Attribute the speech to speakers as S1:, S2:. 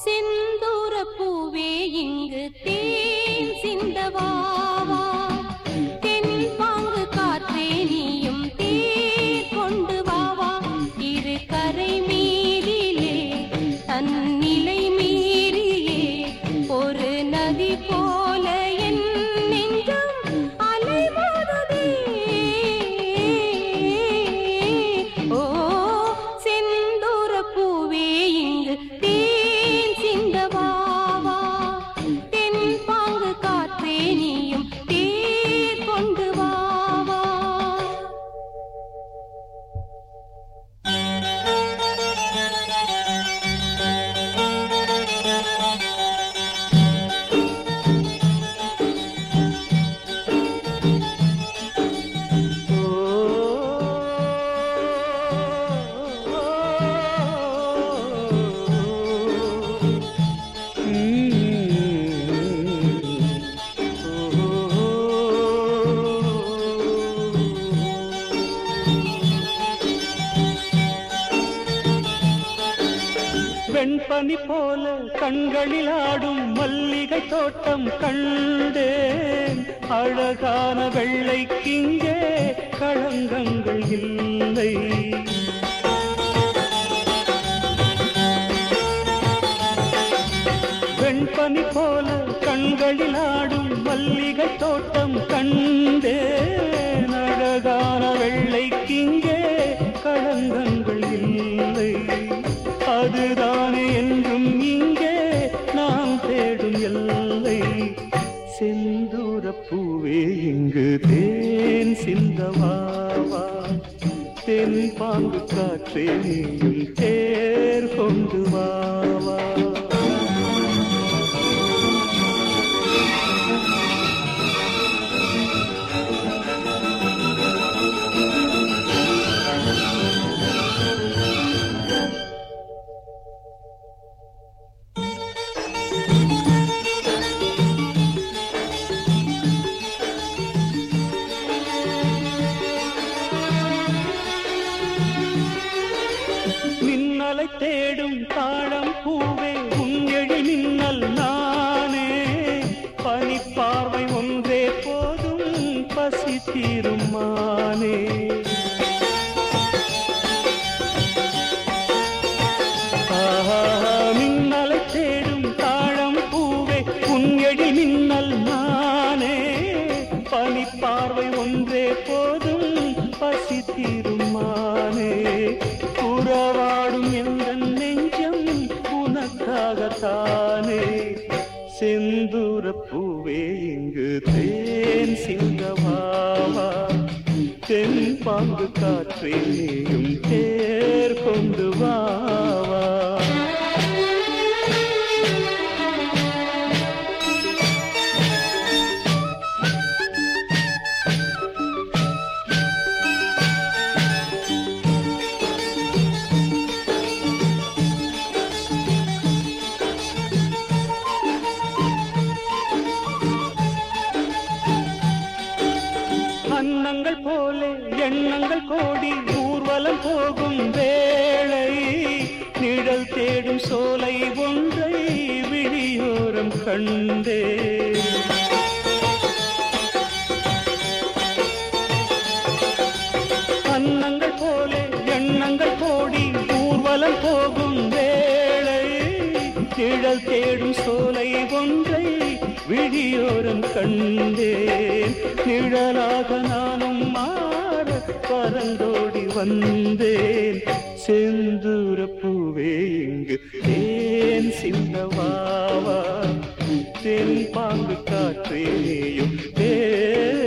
S1: செந்தூர பெண்
S2: வெண்பனி போல கண்களில் ஆடும் மல்லிகை தோட்டம் கண்டேன் அழகான வெள்ளை கிங்கே களங்கங்கள் இல்லை. வெண்பனி போல கண்களில் ஆடும் மல்லிகை தோட்டம் அதுதானே என்றும் இங்கே நாம் தேடும் எல்லை. செந்தூர பூவே இங்கு தேன் சிந்தவாவா. தென் பாங்கு காற்றே நீயும் தேர் கொண்டு வாவா. மின்னலை தேடும் தாழம் பூவே உங்கெழி மின்னல் நானே. பனிப்பார்வை ஒன்றே போதும் பசி தீருமானே மின்னலை தேடும் தாழம் பூவே உங்கெழி மின்னல் நானே. பனிப்பார்வை ஒன்றே போதும் பசி தீரும் பூவே இங்கு தேன் சிங்கவாவா? தென் பாங்கு காற்றே நீயும் தேர் கொண்டு வா. எண்ணங்கள் கோடி ஊர்வலம் போகும் வேளை நிழல் தேடும் சோலை ஒன்றை விழியோரம் கண்டே. அன்னங்கள் போல எண்ணங்கள் கோடி ஊர்வலம் போகும் வேளை நிழல் தேடும் சோலை ஒன்றை விழியோரம் கண்டேன் நிழலாக நான் பறந்தோடி வந்தேன். செந்தூர பூவே இங்கு ஏன் சிந்தவாவா தென் பாங்கு காற்றேயும் தேன்